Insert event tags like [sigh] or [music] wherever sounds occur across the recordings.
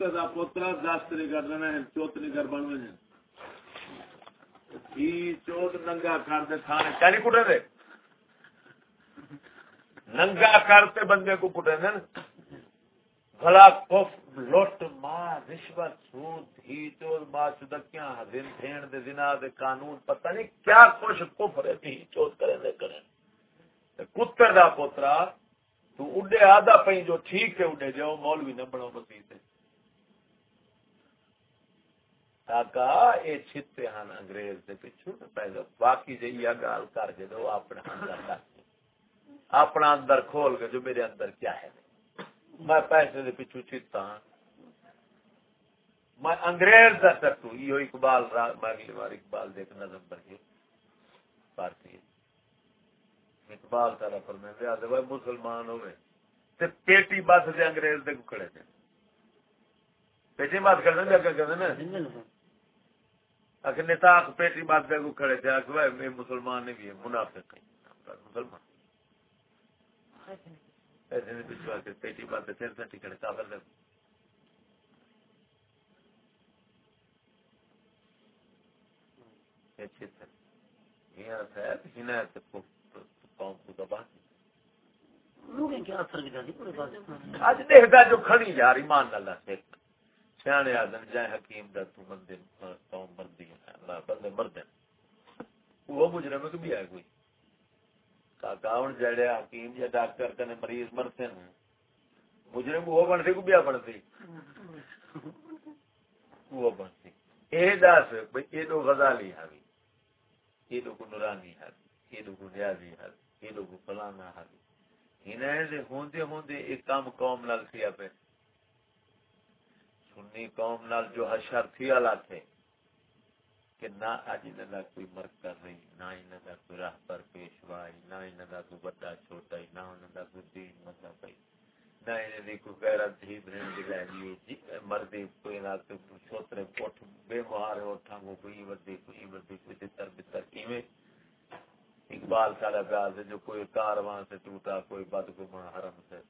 کتے کا پوترا دست نہیں کر رہے ہیں چوت نہیں کر بن رہے ہیں۔ چوت ننگا کر دے تھانے، کیا کٹے دے؟ ننگا کرتے بندے کو کٹے دے۔ بھلا کف لوٹ ماں، رشوت، سود، ہی چور، ماں چدکیاں دن پھینڈ دے زنا دے قانون، پتہ نہیں کیا کچھ کفر ہے ہی چوت کریں دے کریں کتے دا پوترا، تو اڈے آدھا پہ جو ٹھیک ہے، اڈے جاؤ، مولوی نہ بڑھو مسیح کاکا اے چھتے ہن انگریز دے پچھو پہلے باقی جے یہ گال کر کے دو اپنے اندر کر اپنا اندر کھول کے جو میرے اندر کیا ہے۔ میں پیسے دے پچھو چھتا ہاں۔ میں انگریز دا سکتو یہ اقبال را، میں اگلی بار اقبال دیکھ نظم پر کے پارتی اقبال سارا پر میں لیا دے مسلمان ہوئے۔ تے پیٹی بات سے انگریز دے کھڑے تھے پیٹی بات کرنے دے کیا کہتے ہیں اگر نتاق پیٹی بات دے کو کھڑے تھے اگر وہ مسلمان نہیں بھی ہے منافق ہے مسلمان۔ ایسے نہیں پچھوا کے پیٹی بات دے تھے ٹکڑے کافر دے۔ یہ ہے ہنایت کو قوم کو دبا اج دیکھتا جو کھڑی یار ایمان اللہ سے سیانے آدم جائے حکیم دا تو مندے قوم مردی اللہ بندے مردے وہ مجرم ہے کہ بھی آئے کوئی۔ کاکاؤن جڑے حکیم یا ڈاکٹر کنے مریض مرتے ہیں۔ مجرم وہ بنتی کو بیا بنتی وہ بنتی اے داس بھئی اے دو غزالی حاوی اے دو کو نورانی حاوی اے دو کو نیازی حاوی اے دو کو فلانا حاوی انہیں سے ہوندے ہوندے ایک کام قوم نال سیا پہ سنی قوم نال جو حشر تھی اللہ تھے۔ کہ نہ اج نہ کوئی مرک کر رہی، نہ انہاں دا کوئی راہ پر نہ انہاں دا کوئی بڑا چھوٹا نہ انہاں دا کوئی دین مطلب نہ انہاں دی کوئی غیرت دی جی مردی کوئی نہ چھوترے کوٹھ بے مہار اٹھاں کو کوئی ودی کوئی ودی کوئی تر بتر کیویں؟ اقبال کا بیاض جو کوئی کارواں سے ٹوٹا، کوئی بدگمان حرم سے۔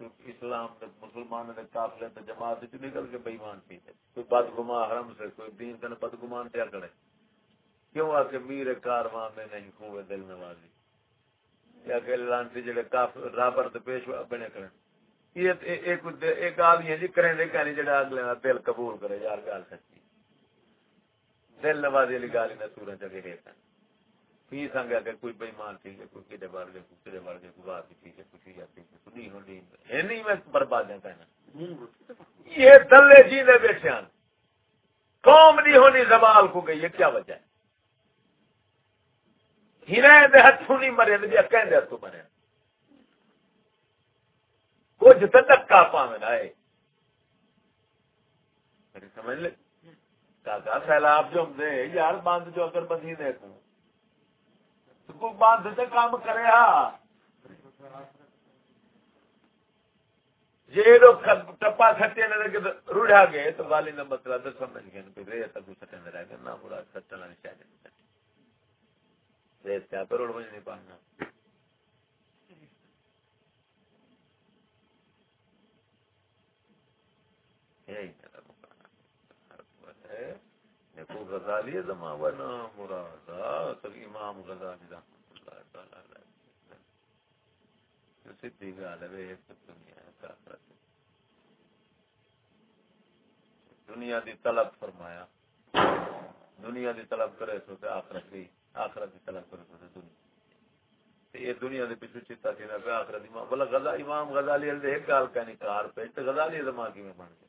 اسلام مسلمان نے قافلے تے جماعت وچ نکل کے بے ایمان تھی۔ کوئی بدگمان حرم سے، کوئی دین کنے بدگمان کیا کرے کیوں آ کے میر کارواں میں نہیں خوے دل نوازی یا کہ لانتی جڑے کافر رابر تے پیشوا بنے کرن یہ ایک ایک آدمی ہے جی کریں دے کہانی جڑا اگلے دا دل قبول کرے، یار گل سچی۔ دل نوازی والی گل نہ سورج جگہ ہے پی سنگا کہ کوئی بےمان تھی، کوئی کدے بڑھ گئے کوئی کدے بڑھ گئے کوئی بات تھی کہ کچھ جاتی کہ نہیں ہونی ہے نہیں میں برباد کہنا یہ دلے جی دے بیٹھے ہیں۔ قوم نہیں ہونی، زوال کو گئی یہ کیا وجہ ہے؟ ہیرے دے ہتھوں نہیں مرے؟ دے کہیں دے ہتھوں مرے۔ کچھ تو دکا پاویں آئے۔ سمجھ لے۔ کاکا سیلاب جو ہم دے، یار باندھ جو اگر بندی دیکھوں باندھ سے کام کرے ہاں۔ یہ لوگ ٹپا کھٹے نہ روڑا گئے تو والی نہ مسئلہ سمجھ گئے کہ رے تک سٹے نہ رہ گئے نہ پورا سٹنا نہیں چاہیے رے کیا تو روڑ مجھے نہیں پانا یہی ہے۔ کو غزالی زمان ونا مرادا تو امام غزالی رحمت اللہ تعالی سیدھی گال ہے دنیا دنیا دی طلب فرمایا۔ دنیا دی طلب کرے سو تے آخرت دی آخرت دی طلب کرے سو تے دنیا۔ یہ دنیا دے پیچھے چتا سی نہ آخرت امام بلا غزا، امام غزالی دے ایک گال کہنی کار پہ تے غزالی زمان کی میں بن گیا؟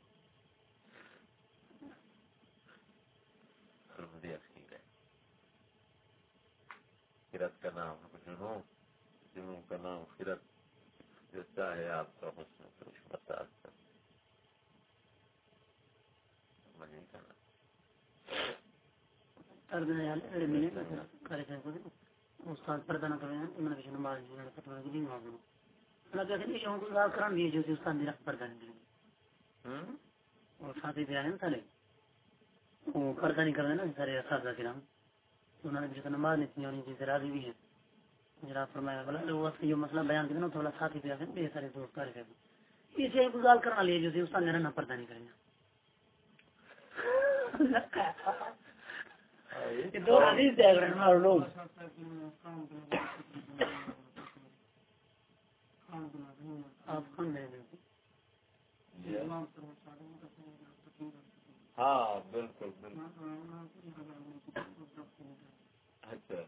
سرمدی اخیر ہے۔ خیرت کا نام جنوں جنوں کا نام خیرت۔ جو چاہے آپ کا حسن کا نام استاد پردہ نہ جناب فرمایا بلا یہ مسئلہ بیان کرنا تھوڑا بے سارے دوست کر کے اسے گزار کرنا لے جو اس کا میرا نہ پردہ نہیں کرنا دو حدیث لوگ۔ آپ کون دے ہاں بالکل بالکل۔ اچھا۔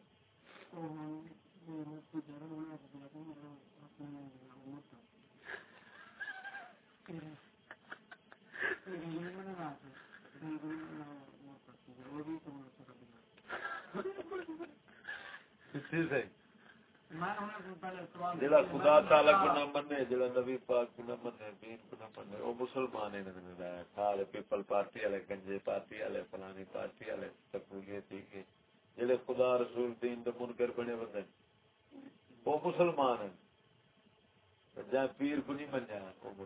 جڑا خدا تعالی کو نہ منے جڑا نبی پاک کو نہ منے دین کو نہ منے او مسلمان ہی نہیں رہا سارے پیپل پارٹی والے، گنجے پارٹی والے، فلانی پارٹی والے تقویت تھی کہ جڑے خدا رسول دین دے منکر بنے بندے مسلمان ہیں۔ جہاں پیر کو نہیں منیا میں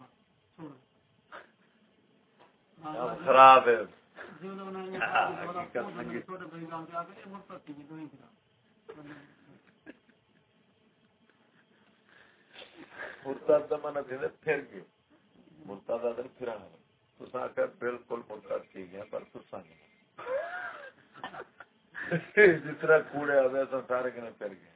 خراب ہے۔ کا من پھر گئے۔ تو آخر بالکل مرتد کی گیا پر نہیں۔ جس طرح کوڑے آئے سارے کنے پھر گئے۔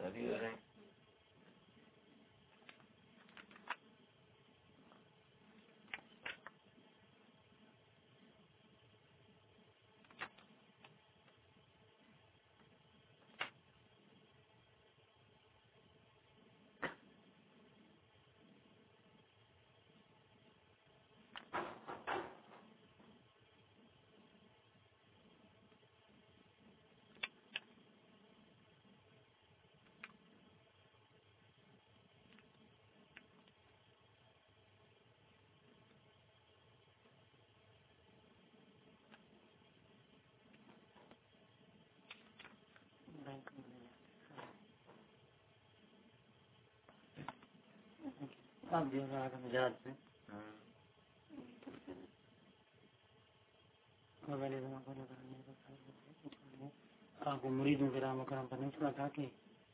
آپ جو مجاز سے آپ کو مریدوں کے رام کرام پر نہیں چلا تھا کہ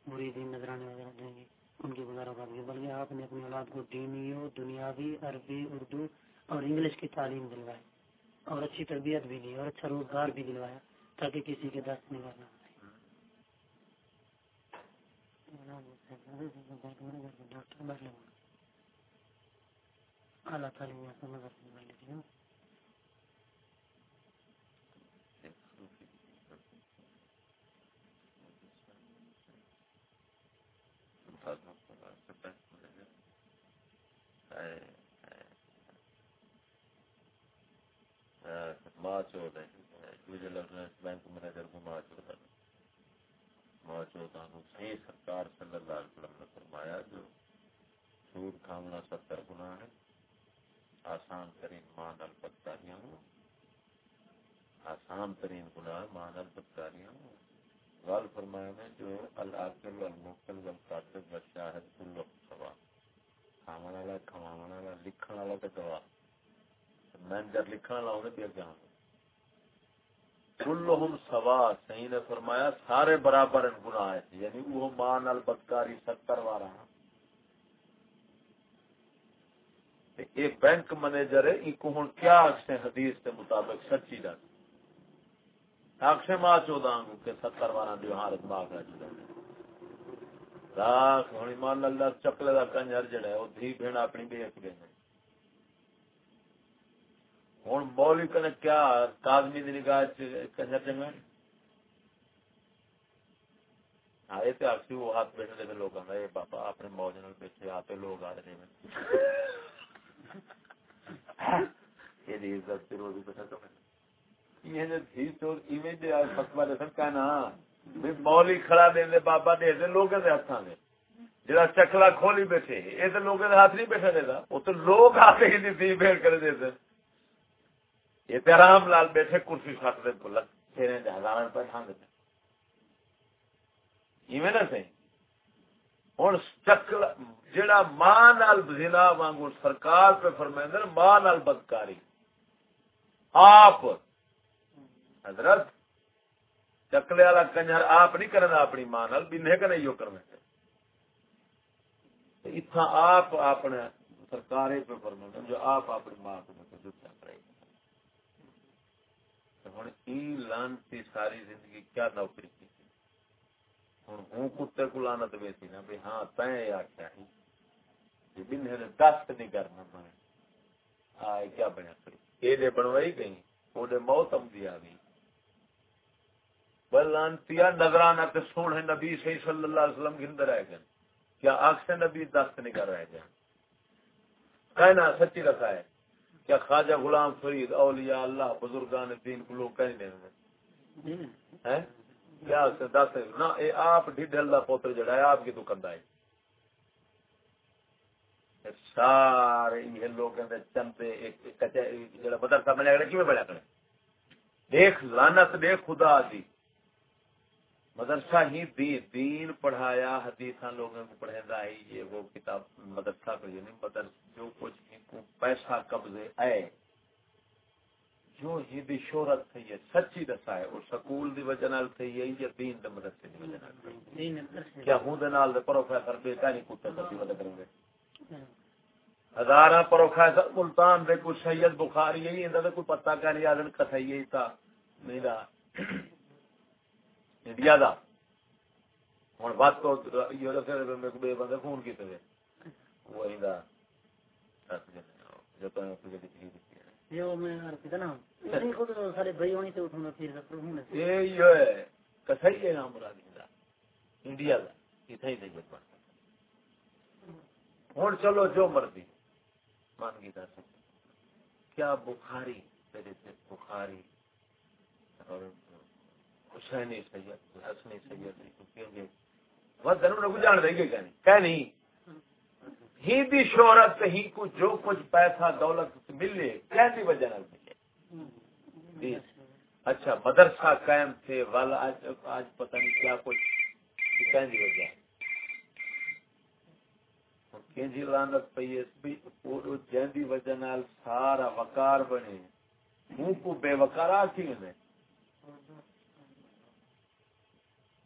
مرید نظرانے وغیرہ دیں گے۔ ان کی گزارا کر دی بلکہ آپ نے اپنی اولاد کو دینی دنیاوی، عربی، اردو اور انگلش کی تعلیم دلوائی اور اچھی تربیت بھی دی اور اچھا روزگار بھی دلوایا تاکہ کسی کے دست نہیں کرنا ڈاکٹر بیٹھ لوں اعلیٰ تعلیم سے بینک مینیجر کو ماں چوتھ ماں چوتھ صحیح سرکار صلی اللہ علیہ وسلم. نے فرمایا جو سود کھانا ستر گنا ہے۔ آسان ترین مان البتاریاں ہوں۔ آسان ترین گناہ مان البتاریاں ہوں۔ غال فرمایا میں جو العاقل والموکل والقاتل والشاہد کلو سوا کھامن والا کھوامن والا، لکھن والا تے گواہ میں جب لکھن والا ہوں بھی اگے کلہم سوا، صحیح نے فرمایا، سارے برابر ان گناہ۔ ہے یعنی وہ مان البدکاری ستر وارا یہ بینک مینیجر ہے، ان کو ہوں کیا آخر حدیث کے مطابق سچی رکھ آخر ماں چودہ کہ ستر بارہ دیوار دماغ رکھ راک ہوں ایمان اللہ چکلے کا کنجر جڑا ہے وہ دھی بھیڑ اپنی بھی ایک گئے ہوں مولی کنے کیا کاغمی دی نگاہ کنجر چنگا ہاں یہ تو آخری وہ ہاتھ بیٹھنے لوگ آدھا بابا اپنے موج بیٹھے آپ لوگ آ رہے ہیں۔ بابا لوگ ہاتھ جا چکلا کھولی بیٹھے یہ تو لوگ ہاتھ نہیں بیٹھا دے تو لوگ ہاتھ ہی نہیں بھیڑ کر دے یہ تو آرام لال بیٹھے کرسی سٹ دے پھر ہزار روپئے کھان دیتے نا صحیح ہوں چکلا جڑا ماں نال زنا وانگو سرکار پہ فرمائندے ماں نال بدکاری۔ آپ، حضرت چکلے والا کنجر آپ نہیں کرنا اپنی ماں نال بھی نہیں کرنا اتنا آپ اپنے سرکار پہ فرمائندے جو آپ اپنی ماں کو مطلب جتنا کرے۔ ہوں ای لانتی ساری زندگی کیا نوکری کی؟ ہوں کتے کو لانا تو ویسی نا بھی ہاں آخیا دست نہیں کرنا آئے کیا بنیا کری یہ بنوائی گئی وہ موت آمدی آ گئی۔ نظرانہ تے سونے نبی صحیح صلی اللہ علیہ وسلم گئے۔ کیا آخ نبی دست نہیں کر رہے گئے؟ کہنا سچی رکھا ہے کیا خواجہ غلام فرید اولیاء اللہ بزرگان دین کو لوگ کہیں دس نہ آپ ڈھل پوتر جڑا ہے، آپ کی دکان ہے۔ سارے یہ لوگ چندے جڑا مدرسہ بڑا کرے؟ دیکھ دیکھ، خدا دی۔ مدرسہ ہی دی دین پڑھایا حدیث لوگوں کو پڑھا ہے، یہ وہ کتاب مدرسہ کو یہ نہیں مدرسہ جو کچھ پیسہ قبضے آئے جو ہی دی شہرت تھی ہے سچی دسا ہے اور سکول دی وجہ نال تھی ہے یا دین دے مدرسے دی وجہ نال کیا ہوں دے نال دے پروفیسر بے کہانی کتے تے وجہ کریں گے؟ ہزاراں پروفیسر ملتان دے کوئی سید بخاری یہی اندا تے کوئی پتہ کا نہیں آدن کتھا یہی تھا نہیں دا۔ انڈیا دا۔ ہن بات تو یورپ سے میں کو بے بندے فون کیتے وہ ایندا جو تو کچھ دی جو میں عرض کیا نا نہیں کو تو سارے بھائی ہونی تے اٹھوں پھر سب ہونے اے یہ ہے کسائی ہے نام مراد دا انڈیا دا ایتھے ہی تے ہن چلو جو مرضی۔ مان کیا بخاری؟ سے بخاری۔ اور حسینی سید حسنی سید کیونکہ وہ نہ جان دے گے کہ نہیں؟ ہی دی شہرت ہی کو جو کچھ پیسہ دولت ملے کیسی وجہ نہ ملے۔ جی۔ اچھا مدرسہ قائم تھے والا آج, آج پتہ نہیں کیا کچھ کہنی وجہ کینجی لانت پئی اس بھی پورو وجہ نال سارا وقار بنے۔ منہ کو بے وقار آتی ہیں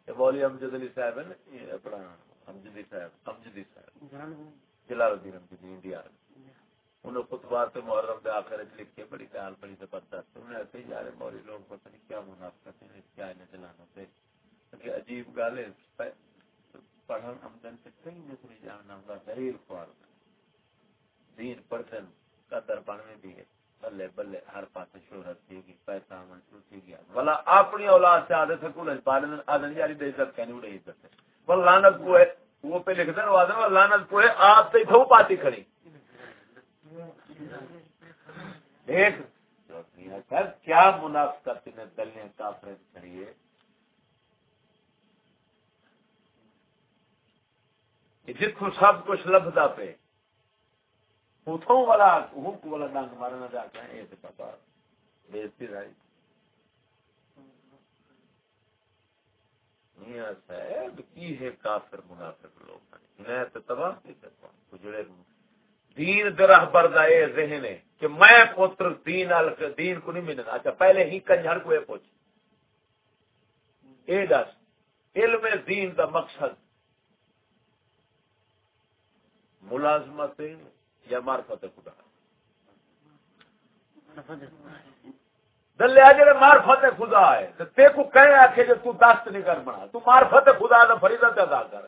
بولی امجد علی صاحب ہے نا اپنا امجدی صاحب امجدی صاحب۔ جلال الدین امجدی انڈیا انہوں خطبات محرم دے آخر لکھے، بڑی خیال بڑی زبردست۔ انہوں نے ایسے ہی جارے موری لوگ پتہ نہیں کیا منافقت ہے کیا انہیں چلانا پہ کہ عجیب گال ہے پڑھن آمدن سے کہیں نسلی جاننا ہوگا دلیل خوار۔ دین پرسن قدر بننے بھی ہے۔ بلے بلے، ہر پاس شہرت تھی گی پیسہ آمن شروع تھی گیا۔ بلا اپنی اولاد سے آدھے سکول ہے پالن آدھن یاری دے عزت کہنی اڑے عزت ہے۔ بل لانت کو ہے۔ وہ پہ لکھ دیں وہ لانت کو ہے آپ سے تھو پاتی کھڑی۔ دیکھ سر کیا منافقت نے دلنے کافر کھڑی ہے۔ جتوں سب کچھ لبدا پہ اتوں والا ہک والا ڈنگ مارنا جا کے یہ پتا بےزتی رہی کی ہے کافر منافق لوگ؟ میں تو تباہ جڑے دین درہ بردا اے ذہن ہے کہ میں پتر دین دین کو نہیں ملنا اچھا پہلے ہی کنجر کو اے پوچھ۔ اے دس، علم دین دا مقصد ملازمت یا معرفت خدا دلیا جڑے معرفت خدا ہے۔ تے تے کو کہے آکھے جو تو دست نہیں کر بنا۔ تو معرفت خدا دا فریضہ ادا کر۔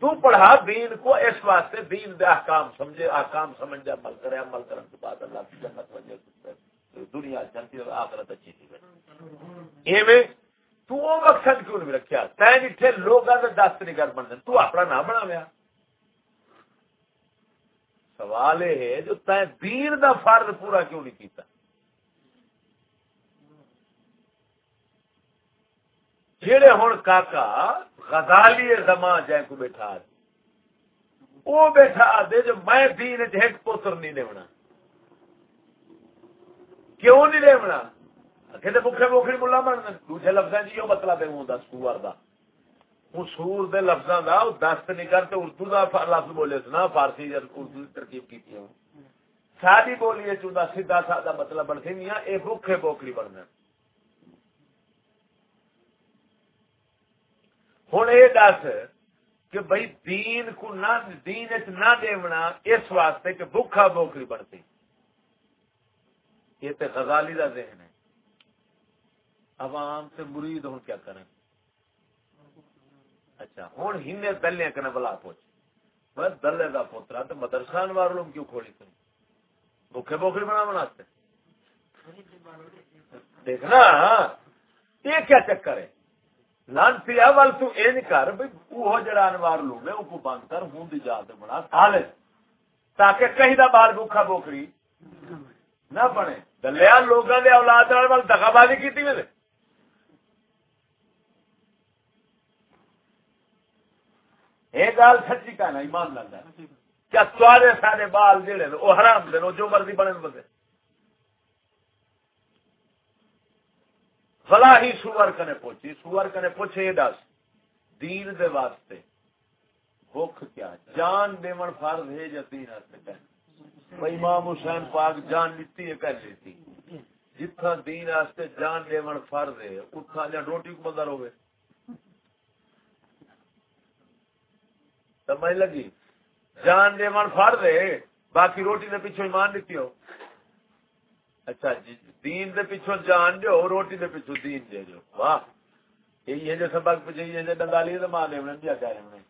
تو پڑھا دین کو اس واسطے دین دے احکام سمجھے، احکام سمجھ جا، عمل کرے، عمل کرنے کے بعد اللہ کی جنت وجہ دنیا چلتی اور آخرت اچھی تھی ایویں تو وہ مقصد کیوں نہیں رکھیا؟ تین اتنے لوگ دست نہیں کر بن تو اپنا نہ بنا لیا سوال یہ ہے جو تین دین دا فرض پورا کیوں نہیں کیتا؟ جہے ہوں کاکا غزالی زمان جائے کو بیٹھا دے۔ وہ بیٹھا دے جو میں دین ایک پوتر نہیں لیونا کیوں نہیں لیونا کہ بکھے بوکھڑی ملا بن دوسرے لفظ جی وہ مطلب ہے دس سور کا سور دے لفظاں دا دست نہیں کرتے اردو دا لفظ بولے سنا، فارسی اردو ترکیب کی ساری بولی چوندا سیدھا سادہ مطلب بن سی میاں، اے بکھے بوکھڑی بننا ہوں یہ دس کہ بھائی دین کو نہ دین نہ دیونا اس واسطے کہ بکھا بوکھری بنتی۔ یہ تو غزالی کا ذہن ہے۔ عوام سے مرید ہوں کیا کریں اچھا ہوں ہن دلے کنے بلا پوچھ۔ بس دلے کا پوترا تو مدرسان والوں کیوں کھولی تھی؟ بکھے بوکھری بنا بناتے دیکھنا، یہ کیا چکر ہے؟ لانتی اول تو این کر بھئی وہ جڑا انوار لو میں اوپو بند کر، ہوں دی جا بنا، سالے۔ تاکہ کہیں دا بال بھوکا بوکری نہ بنے۔ دلیا لوگاں دے اولاد وال دغا بازی کیتی میں ایک گال سچی کہنا، ایمان لگا کیا تواڈے سارے بال جڑے او حرام دے جو مرضی بنے، بندے۔ فلا ہی سور کنے پوچھی، سور کنے پوچھے یہ دس۔ دین دے واسطے بھوک کیا؟ جان دیون فرض ہے یا دین واسطے کہ امام حسین پاک جان لیتی ہے، کہہ لیتی۔ جتھا دین واسطے جان دیون فرض ہے اتھا جا روٹی کو بندر ہوئے سمجھ لگی؟ جان دیون فرض ہے، باقی روٹی دے پیچھے ایمان دیتی ہو۔ اچھا جی دین دے پیچھو جان جو روٹی دے پیچھو دین دے جو۔ واہ، یہی ہے جو سبق پہ جی ہے ڈنگالی دے ماں دے انہیں کیا کہہ رہے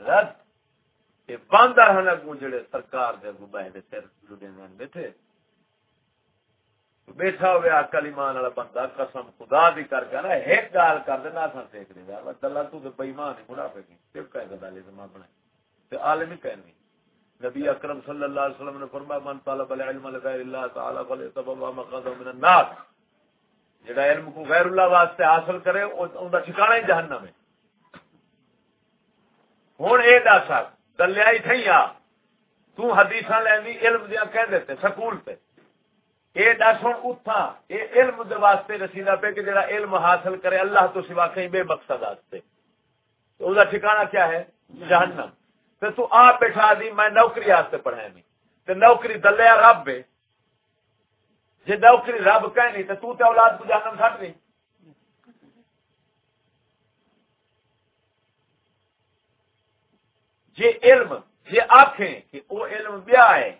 رد یہ باندھا ہنا کو جڑے سرکار دے کو بہ دے سر جڑے میں بیٹھے۔ بیٹھا ہوئے عقل ایمان والا بندہ، قسم خدا دی کر کے نا، ایک گال کر دے، نہ سن دیکھ دے اللہ اللہ تو تے بے ایمان نہیں منافق نہیں صرف کہے گا دالے زمان بنائے تے عالم ہی کہنی نبی اکرم صلی اللہ علیہ وسلم نے فرمایا، من طلب العلم لغیر اللہ تعالی فليتبوا مقعده من النار جڑا علم کو غیر اللہ واسطے حاصل کرے اون دا ٹھکانہ ہی جہنم ہے۔ ہن اے دس دلیا ہی تھئی آ تو حدیثاں لینی علم دیا کہہ دیتے، سکول تے اے دس ہن اٹھا اے علم دے واسطے رسیدہ پہ کہ جڑا علم حاصل کرے، اللہ تو سوا کہیں بے مقصد واسطے تو دا ٹھکانہ کیا ہے؟ جہنم۔ تو تو آپ بیٹھا دی، میں نوکری آستے پڑھے نہیں تو نوکری دلیا رب ہے جی نوکری رب کہنی تو تو تے اولاد کو جانم سٹ نہیں جی علم جی آخیں کہ وہ علم بیا ہے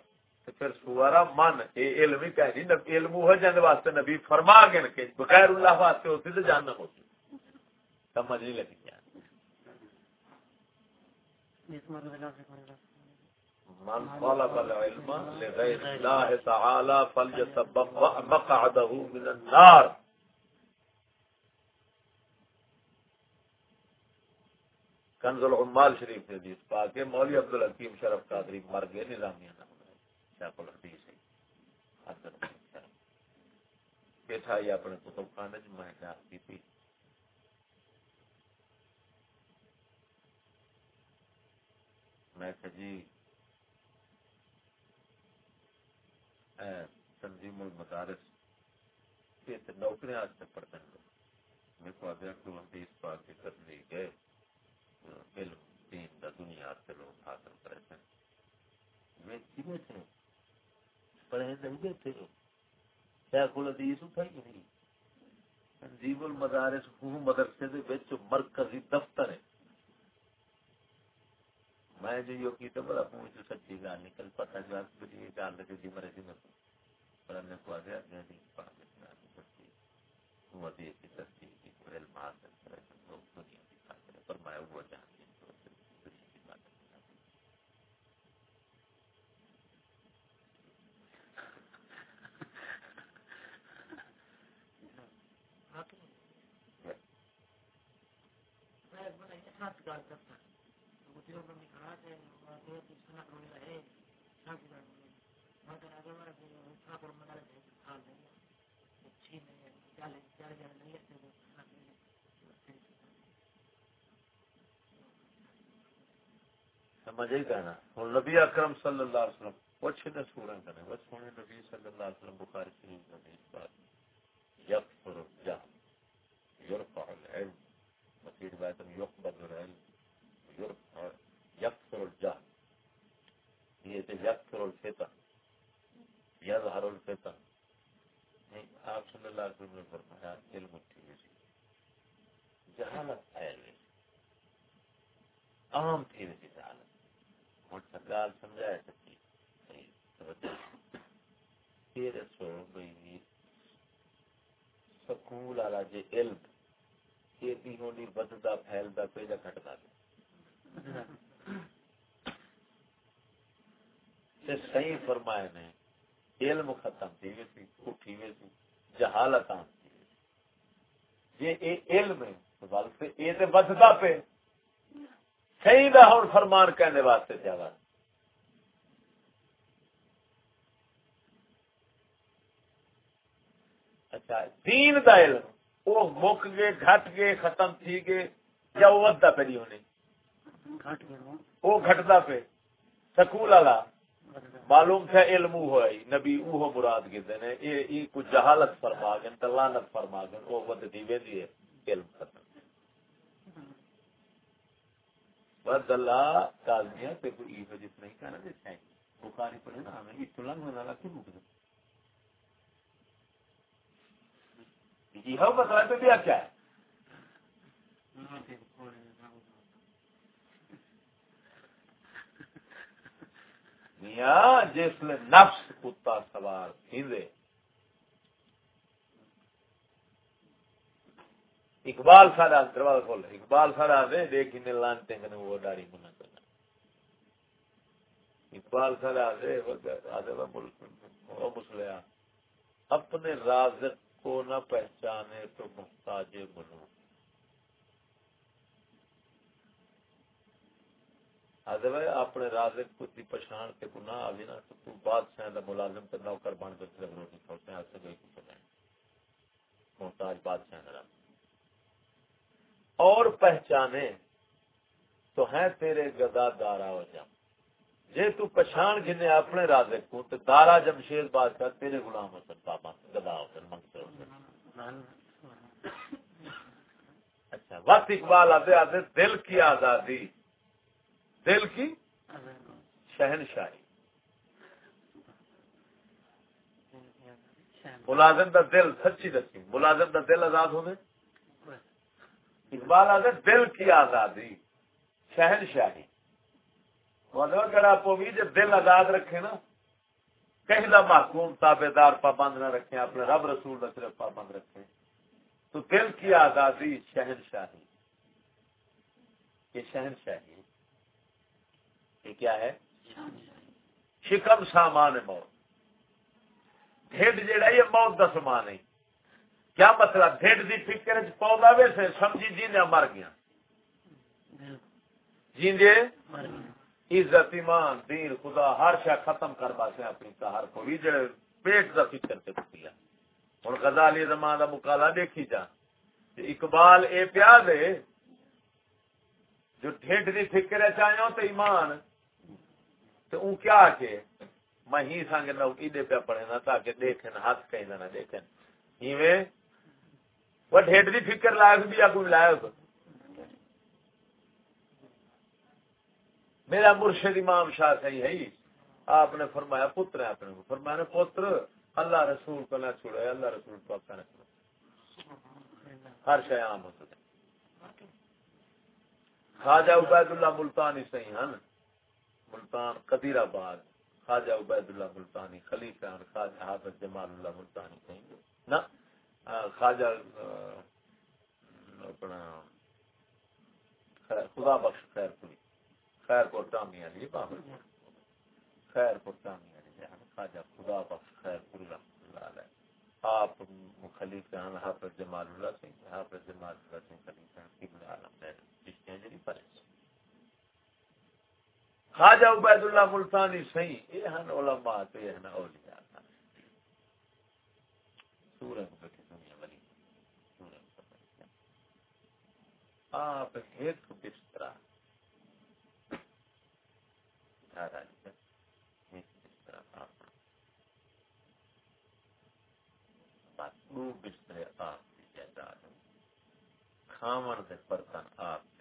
تو پھر سوارا من اے علم ہی کہنی علم وہ جانے واسطے نبی فرما گن کے بغیر اللہ واسطے ہوتی تو جاننا ہوتی سمجھ نہیں لگی۔ من طلب العلم لغير الله تعالى فليتبوأ مقعده من النار. کنز العمال شریف نے حدیث پا کے مولوی عبد شرف قادری مر گئے نظامیہ نام شیخ الحدیث ہے بیٹھا ہی اپنے کتب خانے میں کی تھی؟ میں کہ جی تنظیم المدارس یہ نوکری آج تک پڑھتے ہیں۔ میرے کو آگے تو حدیث پاک کی کرنے گئے۔ علم، دین دا دنیا سے لوگ حاصل کرے تھے۔ میں کیوں تھے۔ پڑھے نہیں گئے تھے۔ شیخ الحدیث اٹھائی نہیں۔ تنظیم المدارس ہوں مدرسے دے وچ مرکزی دفتر ہے۔ میں جو یہ کیتا بڑا پوچھ سچی گل نکل، پتہ جو اس بجے گل دے دی مرے دی میں پر نے کو آگے اگے دی پاک میں بچی وہ دی کی تصدیق کی علم حاصل کرے تو دنیا کی خاطر پر میں وہ جانتی ہوں تو دنیا کی بات ہاتھ ہاتھ گال جان سمجھے گا نا ہوں نبی اکرم صلی اللہ علیہ وسلم کچھ نہ سورا کرے بس سونے نبی صلی اللہ علیہ وسلم بخاری شریف میں اس بات یکفر الجهل يرفع العلم وفي رواية يقبض العلم يرفع يكثر الجهل. هي يكثر الفتن. يظهر الفتن. آپ صلی اللہ علیہ وسلم نے فرمایا علم اٹھی ہوئی جہالت ہے عام تھی ویسی جہالت. ہوں سرکار سمجھایا سکی سو بھائی سکول والا جی علم، یہ ہونی بدتا پھیلتا پہ یا کٹتا صحیح فرمائے نے، علم ختم تھی ویسی اٹھی ویسی جہالت آن تھی جی علم ہے، بلکہ یہ بدتا پہ۔ صحیح دا ہوں فرمان کہنے واسطے زیادہ اچھا دین دا علم، وہ مک گئے، گھٹ گئے، ختم تھی گئے، یا وہ ودہ پہ ہونے وہ گھٹتا پہ سکول والا معلوم تھا علم ہوا نبی اوہ مراد گئے نے یہ کچھ جہالت فرما گئے تلانت فرما گئے، وہ ود دی ویندی ہے، علم ختم۔ بس اللہ کالمیاں تے کوئی ایو جس نہیں کہنا دے چھائیں بخاری پڑھے نا، ہمیں اس لنگ جی ہاں، میں نالا کیوں رک دے یہ ہو بتائے پہ بھی کیا ہے۔ میاں جس نے نفس کتا سوار تھیندے اقبال سارا دروازہ کھول، اقبال سارا دے دیکھ ان لانتے ہیں وہ داڑھی منا کرنا۔ اقبال سارا دے وہ مسلیا۔ اپنے رازق کو نہ پہچانے تو محتاج بنو آدھے اپنے رازق کو تی پہچان کے گناہ آگے نا، تو تو بادشاہ دا ملازم تے نوکر بن کے صرف روٹی کھاتے ہیں سے کوئی کچھ نہیں۔ محتاج بادشاہ دا اور پہچانے تو ہیں تیرے گدا دارا ہو جا جے تو پہچان گنے اپنے رازق کو تو دارا جمشید بادشاہ تیرے غلام ہو سن پاپا گدا ہو سن منگتے ہو سن۔ اچھا وقت اقبال آتے آتے دل کی آزادی دل کی شہنشاہی۔ ملازم کا دل سچی دسی۔ ملازم کا دل آزاد ہونے۔ اقبال آتے دل کی آزادی۔ شہنشاہی۔ کڑا پوی جب دل آزاد رکھے نا، کہیں نہ محکوم تابے دار پابند نہ رکھے، اپنے رب رسول نہ صرف پابند رکھے۔ تو دل کی آزادی شہنشاہی۔ یہ شہنشاہی یہ کیا ہے؟ شکم سامان موت۔ ڈھڈ جہا یہ موت کا سامان ہے۔ کیا مطلب ڈھڈ کی فکر چ پودا ویسے سمجھی جی مر گیا جیندے؟ عزت، ایمان، دین، خدا، ہر شا ختم کر پاسے اپنی ہر کو بھی جڑے پیٹ کا فکر سے کیا ہوں غزالی زمان کا مکالا دیکھی جا۔ اقبال اے پیا دے جو ڈھڈ کی فکر چاہیے تو ایمان تو اون کیا کہ میں ہی سانگ نہ ایدے پہ پڑھے نا تاکہ دیکھیں ہاتھ کہیں نہ دیکھیں وہ ڈیڈ کی فکر لائق بھی آ کوئی لائے لائق؟ میرا مرشد امام شاہ صحیح ہے۔ آپ نے فرمایا، پتر ہے اپنے کو۔ فرمایا پتر، اللہ رسول کو نہ چھوڑے، اللہ رسول کو نہ چھوڑے۔ ہر شے عام ہو سکے۔ خواجہ عبید اللہ ملتانی صحیح ہیں۔ ملتان قدیر آباد خواجہ عبید اللہ ملتانی، خلیفہ خواجہ حافظ جمال اللہ ملتانی صحیح نہ خواجہ اپنا خدا بخش، خیر پوری، خیر پور ٹامی علی بابر خیر پور ٹامی علی یعنی خواجہ خدا بخش، خیر پوری رحمۃ اللہ علیہ۔ آپ خلیفہ ہیں حافظ جمال اللہ سنگھ حافظ جمال اللہ سنگھ خلیفہ ہیں قبل عالم دیر چشتیاں جڑی پرے خواجہ عبید اللہ ملتانی صحیح یہ ہیں علماء تو یہ ہیں اولیاء سورہ کو آپ ایک بستر۔ دو بستر آپ کی جائیداد۔ کھاون دے برتن آپ۔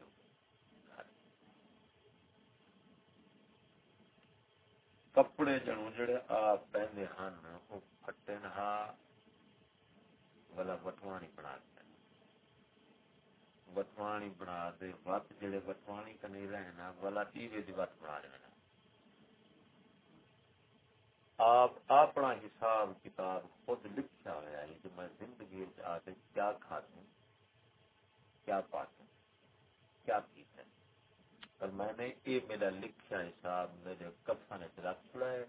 کپڑے جنو جڑے آپ پہنے ہیں وہ پھٹے نہ والا بٹوانی بنا دیں بٹوانی بنا دے وقت جڑے بٹوانی کا نہیں رہنا والا ٹیوے دی وقت بنا رہنا آپ اپنا حساب کتاب خود لکھا ہوا ہے کہ میں زندگی آتے کیا کھاتے کیا پاتے کیا اور میں نے یہ میرا لکھا حساب میرے کفن رکھ چھڑا ہے۔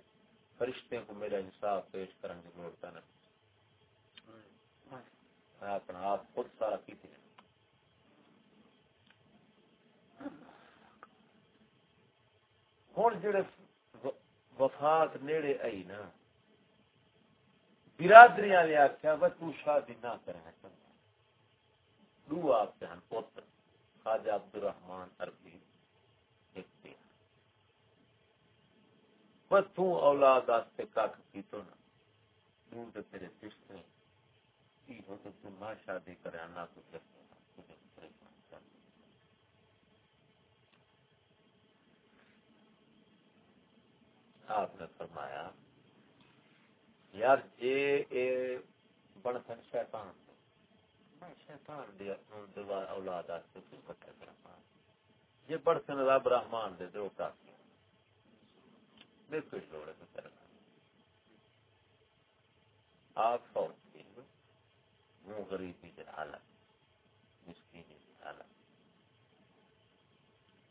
فرشتے کو میرا حساب پیش کرنے کی ضرورت نہیں میں اپنا آپ خود سارا پیتے ہوں جڑے وفات نیڑے آئی نا برادری والے آخیا بس تو شادی نہ کرنا چاہتا دو آپ ہیں پوتر خواجہ عبد الرحمان عربی۔ بس تو اولاد آستے کاک کی تو نا دو تو تیرے سسٹر کی ہو تو تو نہ شادی کرے نہ تو تجھے پریشان کر آپ نے فرمایا، یار جے اے بن سن شیطان میں شیطان دے اولاد آستے تو بکر رحمان یہ بڑھ سن رب رحمان دے دے وہ کافی میں کچھ لوڑے تو کر آپ فوت کی منہ غریبی کے حالت، مسکینی کی حالت۔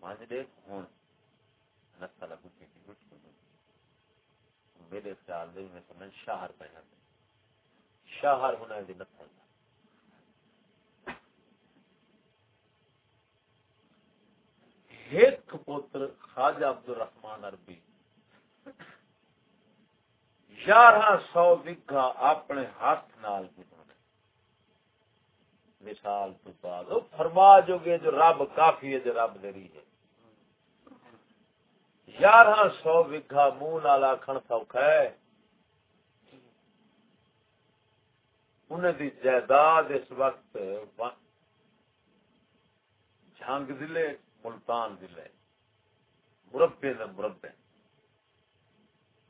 ماجھ دیکھ ہوں نسل ابو کی گھٹ میرے خیال دے میں سمجھ شہر پہ جاتے شہر ہونا دی نسل ایک پوتر خواجہ عبد الرحمان عربی۔ یارہ سو بگا اپنے ہاتھ نال مثال تو بعد فرما جو گے جو رب کافی ہے، جو رب دری ہے۔ یارہ سو بگا منہ نال آخر سوکھا ہے۔ انہیں دی جائیداد اس وقت جھنگ ضلع ملتان ضلع مربے نے مربے۔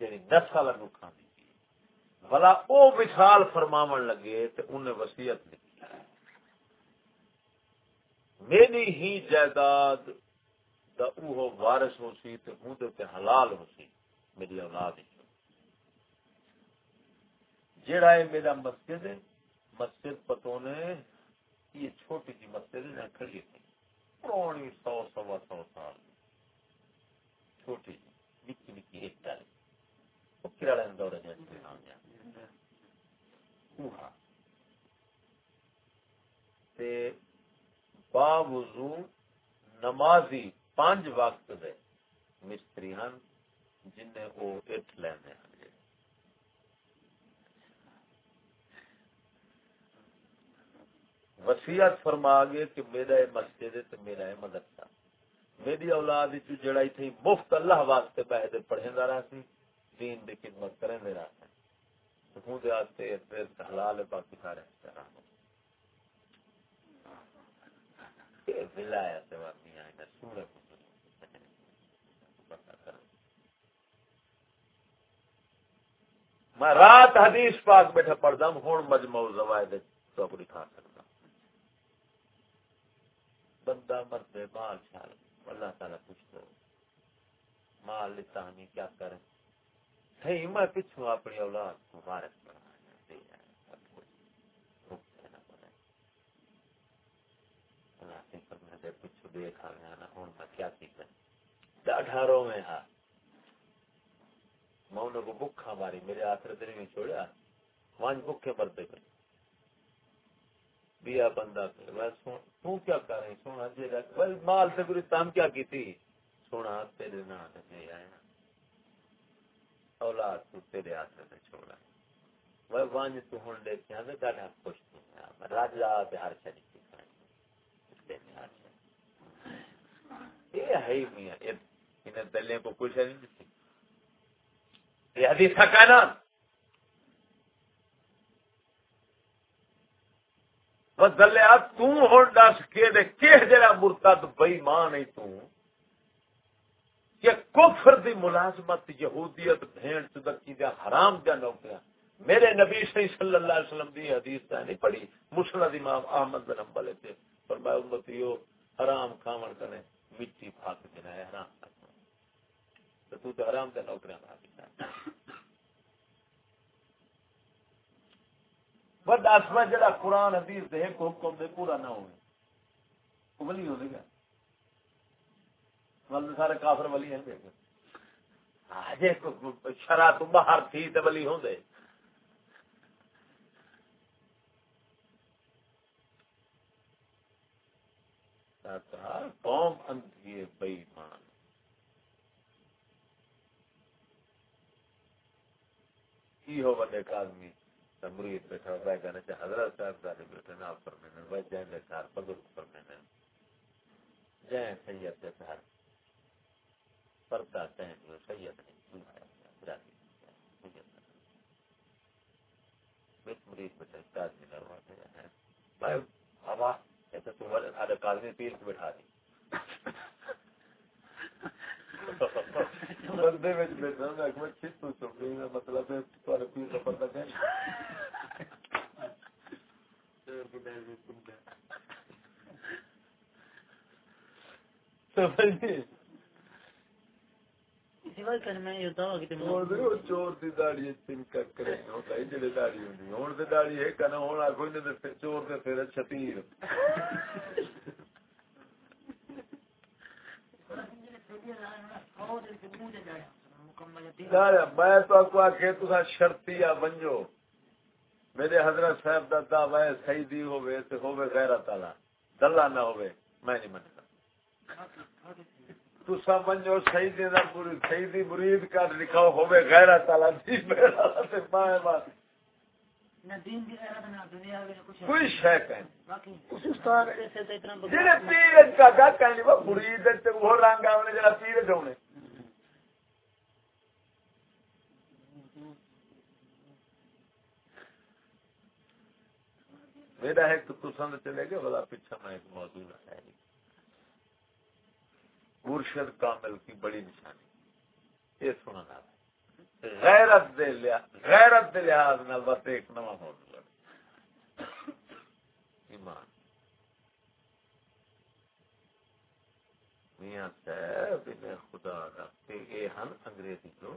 یعنی نسل نکھا دی۔ بلا او مثال فرماون لگے تو انہیں وسیعت لکھی میری ہی جائیداد دا اوہ وارث ہو سی تے ہوں تے حلال ہو سی۔ میری اولاد جیڑا ہے میرا مسجد ہے، مسجد پتوں نے یہ چھوٹی سی مسجد ہے، نہ کھڑی تھی پرانی سو سوا سو سال چھوٹی جی، سی نکی نکی ایک ڈالی وہ کراڑے دورے جیسے تے باوضو نمازی پانچ وقت دے مستری ہیں جنہیں وہ اٹھ لینے ہیں وسیعت فرما گے کہ میرا یہ مسجد ہے تو میرا یہ مدرسہ۔ میری اولاد جڑائی تھی مفت اللہ واسطے پیسے پڑھے رہا سی، دین دی خدمت کریں دے رہا ہوں دے آتے پھر حلال باقی سارے حرام ولایت واقعی آئیں سورہ میں رات حدیث پاک بیٹھا پڑھتا ہوں ہوں مجموع زوائد تو اپنی کھا سکتا بندہ مرد مال شال اللہ تعالیٰ کچھ تو مال لیتا ہمیں کیا کریں؟ صحیح میں پچھو اپنی اولاد مبارک پچھو دیکھا گیا نا ہوں میں کیا میں ہاں میں انہوں کو بکھا ماری، میرے آخر دن میں چھوڑیا۔ وانج بکھے مرتے پہ بیا بندہ تو کیا کر رہے سونا جی مال سے پوری تام کیا کی تھی سونا، تیرے نا دے آئے اولاد تو تیرے آخر سے چھوڑا وہ وانج تو ہوں لے کے آنے ڈاڑا خوش تھی میں راجا پہ ہر شریف کی یہ ہے میاں انہیں دلیاں کو کچھ نہیں دیتی یہ حدیث کا کہنا بس دلیا توں دس کے دے کہ جڑا مرتد بئی ماں نہیں کہ کفر دی ملازمت یہودیت بھیڑ چدکی دیا حرام دیا نوکریاں میرے نبی صلی اللہ علیہ وسلم دی حدیث تا نہیں پڑھی، مسند امام احمد بن حنبل تے۔ فرمایا، امتیو، حرام کھاون کنے مٹی پھاک دینا ہے حرام تو تو تو حرام دے نوکریاں کھا بس دس جڑا قرآن، حدیث دے کو حکم دے پورا نہ ہوئے۔ ولی ہو گا۔ ول سارے کافر ولی ہیں دیکھ آجے شرع تو باہر تھی تے ولی ہوں دے۔ قوم اندھی بے ایمان کی ہو بندے کا مرید بیٹھا ہوا ہے کہنا چاہے حضرت صاحب داری بیٹھے نا پر میں وہ جائیں دے کار بزرگ پر میں جائیں سید دے کار پردہ تین جو سید نہیں کیوں بیت مرید بیٹھا استاد جی ملا ہوا ہے بھائی بابا ایسا تو والے سارے پیر کو بٹھا دی۔ بندے میں بیٹھا میں تو چپڑی مطلب میں مطلب ہے پیر کا پردہ کہیں چور دی داڑی تین کرے جڑے داڑی ہوندی ہن تے داڑی ہے کنا ہن آ کوئی نہیں چور دے پھر چھتیر۔ [laughs] میں تو کو شرطی بنجو۔ میرے حضرت صاحب دا دعوی ہے سیدی ہوے تے ہوے غیرت والا۔ دلہ نہ ہوے میں نہیں منتا تو سمجھو سیدی دا پوری سیدی مرید کا لکھا ہوے غیرت والا۔ جی میرا تے میں بات۔ کوئی شک ہے جڑے پیر کا گا کہنی وہ مرید وہ رنگ آونے جڑا پیر جونے میرا ہے کہ پسند چلے گا، بلا پیچھا میں ایک موضوع ہے۔ مرشد کامل کی بڑی نشانی۔ یہ سنا نا غیرت دے غیرت دے لحاظ نال بس ایک نواں موضوع ایمان۔ میاں صاحب خدا رکھتے، یہ ہن انگریزی جو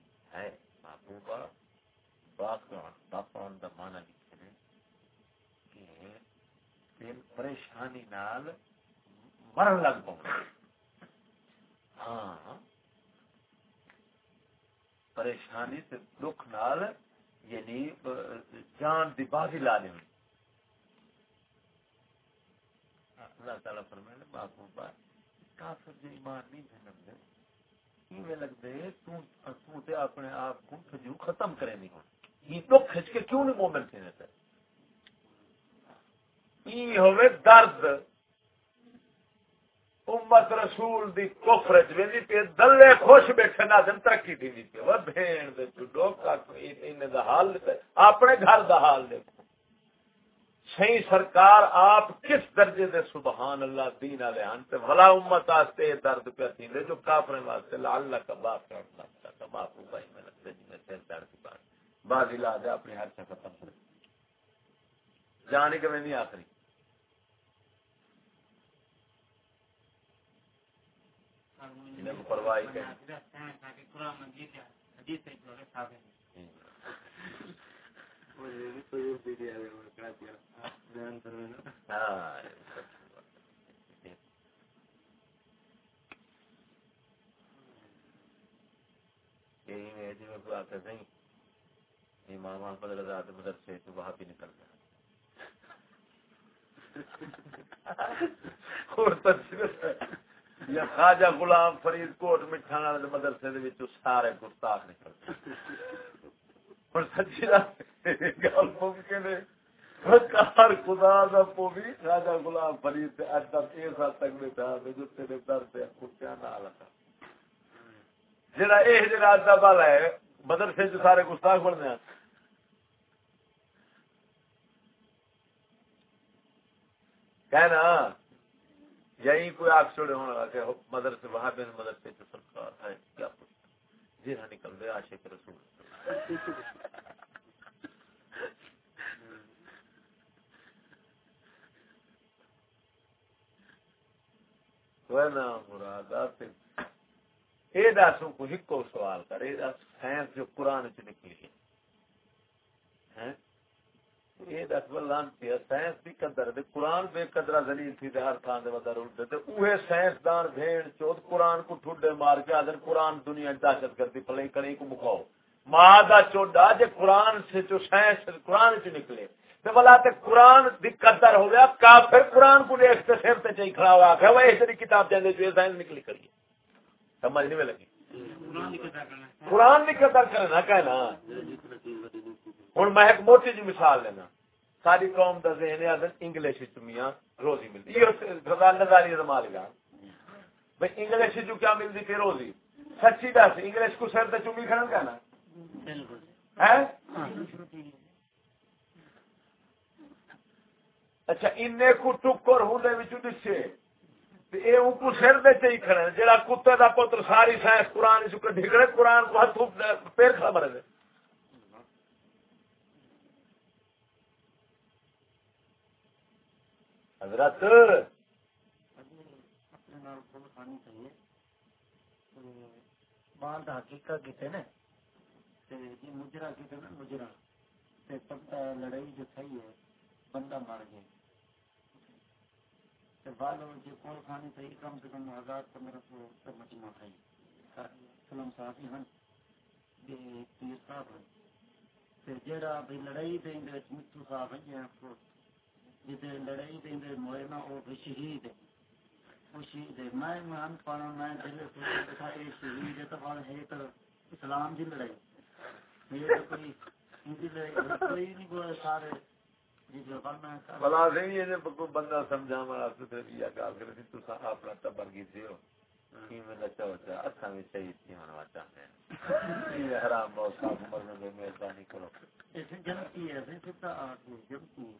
ہے، محبوبہ باقاعدہ دا مانا لکھے کہ دل پریشانی نال مرن لگ پاؤں ہاں پریشانی سے دکھ نال یعنی جان دی بازی لا لیں اللہ تعالیٰ فرمائے باقوں پر کافر جو ایمان نہیں جنم دے ایویں لگ دے تو تے اپنے آپ کو جو ختم کرے نہیں ہوں یہ تو کھچ کے کیوں نہیں مومن تھے؟ ای ہوئے درد۔ امت رسول دی کفر وچ ویندی تے دلے خوش بیٹھے نہ دن ترقی دی تے وہ بھین دے چڈو کا کوئی اینے دا حال تے اپنے گھر دا حال دیکھو صحیح سرکار آپ کس درجے دے سبحان اللہ دین والے ہن؟ تے بھلا امت واسطے درد پہ تھیندے جو کافر واسطے لعل کا باپ کرنا کا باپ بھائی میں لگتے جی میں سر درد کی بات۔ لا دے اپنے ہر سے ختم کر جانے کے میں نہیں آخری۔ پرواہی امام احمد رضا مدرسے تو وہاں بھی نکل گیا یا خواجہ غلام فرید کوٹ مٹھان والے مدرسے سارے گستاخ نکل اور سچی گل ممکن ہے خدا دا پوی غلام فرید تے اج تک تک در تے نال جڑا اے جڑا ہے، مدرسے جو سارے گستاخ بن ہیں کہنا، یہی کوئی آگ چڑے ہونے لگا کہ مدر سے وہاں بین مدر سے جو سرکار ہے، کیا کچھ جی ہاں نکل رہے آشے کے رسول مراد یہ دسوں کو ہکو سوال کر یہ سائنس جو قرآن چ نکلی ہے یہ دس سائنس قدر دے، قرآن بے قدرہ تھی دے ہر تھان دے اوہے سائنس دان بھیڑ چود قرآن کو ٹھڈے مار کے آدھر قرآن دنیا دہشت کرتی پلے کریں کو مکھاؤ ماں دا چوڈا جے قرآن سے جو سائنس قرآن سے نکلے۔ تے بلا تے قرآن دی قدر ہو گیا، کافر قرآن کو دیکھتے سر تے کھڑا ہوا کہ وہ کتاب دے جو سائنس نکلی کریے سمجھ نہیں لگی؟ قرآن کی قدر کرنا کہنا۔ ہوں میں ایک موٹی جی مثال لینا ساری قوم کا ذہن ہے انگلش میاں روزی ملتی نظاری رمال گا بھائی انگلش جو کیا ملتی تھی روزی؟ سچی دس انگلش کو سر چومی کھڑن کہنا اچھا ان کو ٹکر ہوں دسے۔ سر دے کھڑے جہاں کتے کا پتر ساری سائنس قرآن قرآن کو ہاتھ پیر کھڑا مرے حضرت حقیقت جی کیتے نا؟ مجرا کیتے نا، مجرا۔ لڑائی جو تھی ہے، بندہ مر گیا۔ جی کول کھانی تھی کم سے کم ہزار پندرہ سو مچھلی کھائی فلم صاحب ہن پیر صاحب جہاں لڑائی مٹھو صاحب ہے جتے لڑائی دیں دے موئے نا او شہید وہ شہید ہے میں مان پانا میں دل سے اے شہید ہے تو بار ہے تو اسلام دی لڑائی۔ میرے تو کوئی ہندی لڑائی کوئی نہیں کوئی سارے۔ بلا نہیں یہ بندہ سمجھا مارا تو یا کافر تھی تو اپنا تبر کی تھی ہو۔ میں لچا ہوتا اچھا بھی صحیح تھی ہونا چاہتے ہیں یہ حرام بہت صاف عمر میں مہربانی کرو۔ ایسے جنتی ہے جنتی ہے۔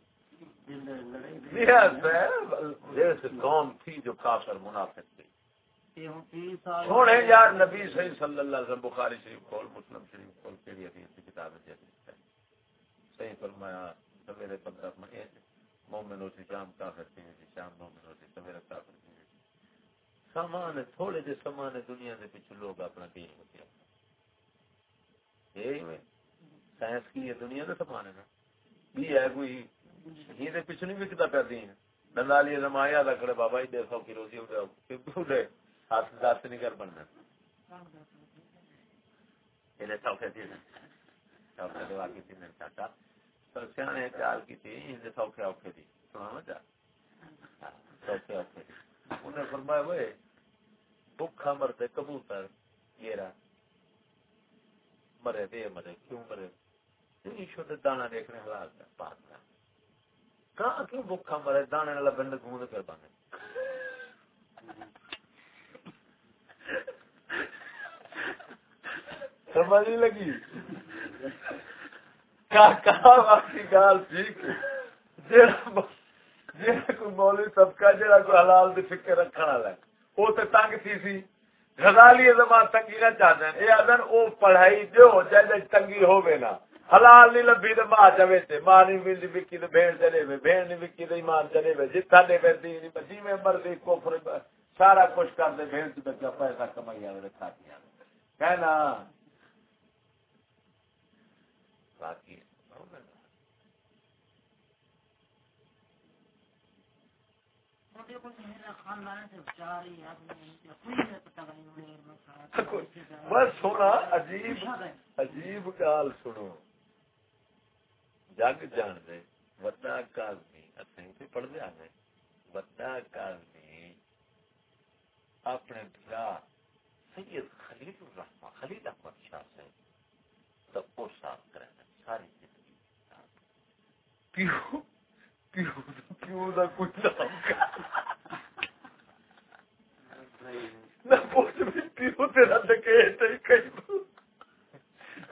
قوم تھی جو کافر منافق تھی سونے یار نبی صحیح صلی اللہ علیہ وسلم بخاری شریف کھول مسلم شریف کھول کے لیے کتاب صحیح فرمایا سویرے پندرہ مومن ہوتی شام کافر تھی شام مومن ہوتی سویرے کافر تھی۔ سامان تھوڑے جے سامان دنیا کے پیچھے لوگ اپنا دین ہوتے ہیں سائنس کی یہ دنیا کا سامان ہے نا۔ بھی ہے کوئی یہ پیچھے نہیں وکتا پہ دین دلالی زمایا دا کھڑے، بابا جی ہی دے سو کی روزی اڑے ہاتھ دست نہیں کر بننا۔ یہ سوکھے تھی سوکھے دوا کی تھی میرے چاچا۔ تو سیانے چال کی تھی یہ سوکھے اوکھے تھی۔ سنا مجھا سوکھے اوکھے انہیں فرمایا وہ بھوکھا مرتے، کبوتر یہ رہا مرے، دے مرے، کیوں مرے؟ ایشو تے دانا دیکھنے حلال کا پاک کا کیوں بھوکھا مرے؟ دانے والا بند گھوم کر بانے سمجھ نہیں لگی؟ واقعی گال ٹھیک۔ کوئی مولوی طبقہ کوئی حلال دی فکر رکھنے والا وہ تو تنگ تھی سی۔ غزالی زمان تنگی نہ چاہتے ہیں۔ آدھن، او پڑھائی جو جیسے تنگی ہوئے نا حلال نہیں لبھی تو ماں چوے تھے ماں نہیں ملی وکی تو بھیڑ چلے وے بھیڑ نہیں وکی تو ایمان چلے وے جتھا دے وے جی میں مرضی کفر سارا کچھ کر دے بھیڑ سے بچہ پیسہ کمائی آوے دیا کہنا۔ باقی بس سونا عجیب عجیب گال سنو۔ جگ جان دے وڈا کالمی اتنے بھی پڑھ دیا گئے وڈا کالمی اپنے بھرا سید خلیل الرحمہ خلیل احمد شاہ سے تب وہ صاف کریں ساری زندگی پیو پیو پیو دا کچھ نام نہ پوچھ بھی پیو تیرا دکے دکیٹ کئی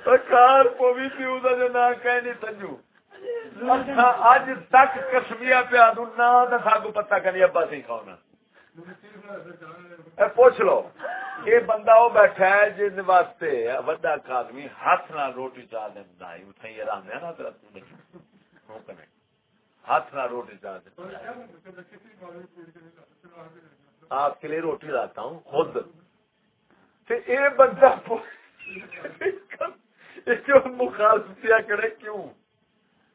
سرکار کو بھی پیو دا جو نہ کہنی سنجو اج تک کسمیا پیا دوں نہ ساگو پتا کرنی ابا سی کھاؤنا پوچھ لو یہ بندہ وہ بیٹھا ہے جن واسطے وڈا آدمی ہاتھ نہ روٹی چاہ دینا اٹھائی آرام ہے نا تیرا ہاتھ نہ روٹی چاہ دینا آپ کے لیے روٹی لاتا ہوں خود یہ بندہ مخالفتیاں کرے کیوں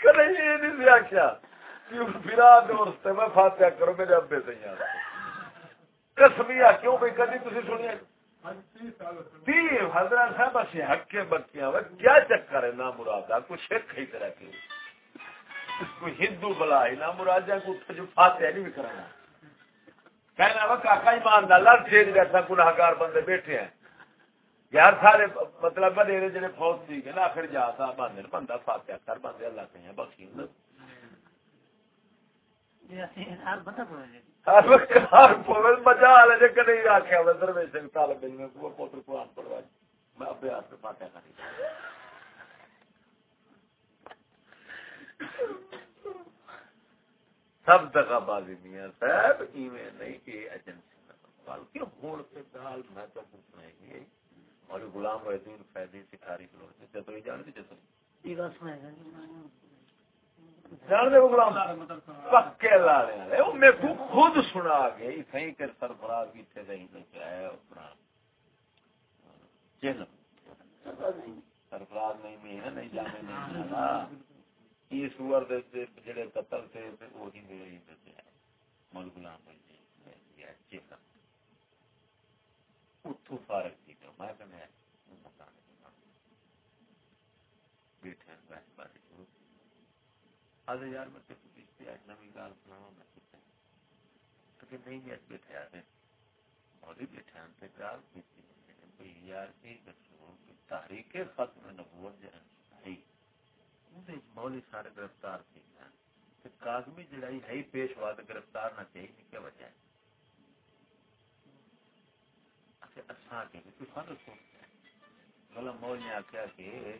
کدے یہ نہیں آخیا برا دوست میں فاتحہ کرو میرے ابے سے یار کسمیا کیوں بھائی کدی تھی سنیا حضرت صاحب ہکے بکیاں کیا چکر ہے؟ نہ مراد کوئی ہی طرح کی۔ کوئی ہندو بلا ہی نہ مراد کو فاتحہ نہیں بھی کرنا کہنا وہ کاکا ایماندار لڑ ٹھیک جیسا بندے بیٹھے ہیں۔ یار سارے مطلب بنے جڑے فوج تھی کہ آخر جا سا باندھے بندہ فاتحہ کر باندھے اللہ کے ہیں بخشی جی۔ میں میں سب دگا بازی میاں صاحب ایویں نہیں کہ ایجنسی بلکہ ہوں میں تو پوچھنا ہے۔ اور غلام وحدین فیضی سکھاری کلو جب یہ جانتی جیسے۔ جان دے غلام۔ پکے لا رہے ہیں میں خود سنا گئی کہیں کہ سرفراز کی تھے نہیں تو ہے اپنا۔ جن سرفراز نہیں میں نہیں جانے نہیں جانا۔ یہ سور جڑے قتل تھے وہی میرے ہی ہیں مول غلام بھائی جی اتو فارغ۔ تھی میں کہ میں بیٹھے بحث بازی شروع آدھے یار، میں تو پوچھ پہ آج نمی گال سناوا میں کچھ کہ نہیں میں بیٹھے آدھے مولی بیٹھے ہم گال کیتی بھئی یار ایک دسو تحریک ختم نبوت جہاں مولی سارے گرفتار تھی کاغمی جڑائی ہے پیشوا گرفتار نہ چاہیے کیا وجہ ہے؟ اچھا، مول نے آخیا کہ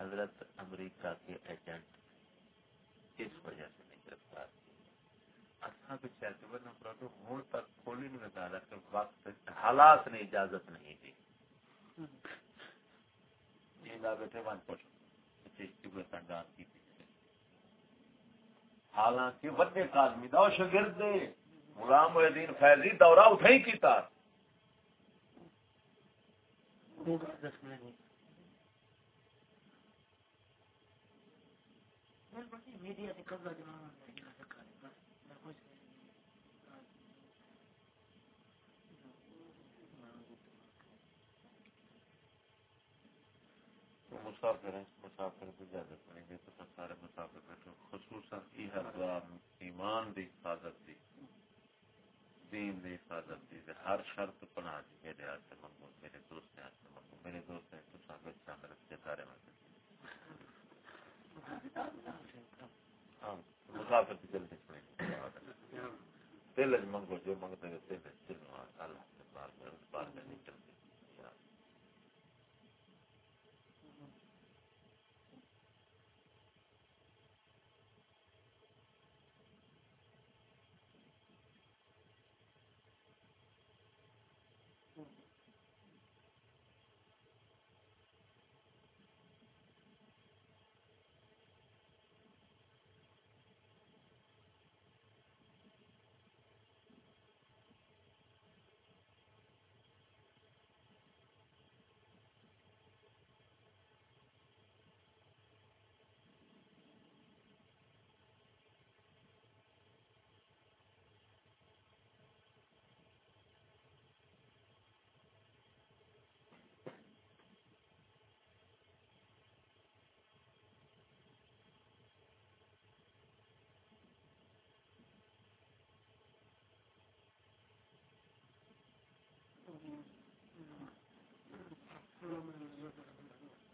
حضرت امریکہ کے ایجنٹ اس وجہ سے نہیں گرفتار اچھا، تک کھولی نہیں کہ وقت حالات نے اجازت نہیں دی۔ بیٹھے پوچھ کو سنگان کی حالانکہ دا غلام الدین فیضی، دورہ اٹھائی کی تار میڈیا سے قبضہ مسافر ہیں، مسافر کو زیادہ پڑیں گے، تو سارے مسافر بیٹھے۔ خصوصاً ایمان دی حفاظت دی۔ دین دی حفاظت دی ہر شرط پناہ دی میرے ہاتھ سے منگو میرے دوست نے ہاتھ سے منگو میرے دوست نے تو سامنے شامل رکھتے سارے میں ہاں مسافر کی جلدی پڑیں گے دل منگو جو منگتے ہیں دل دل اللہ سے بار بار میں نہیں چلتے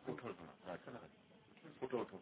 اٹھو اٹھو اٹھو اٹھو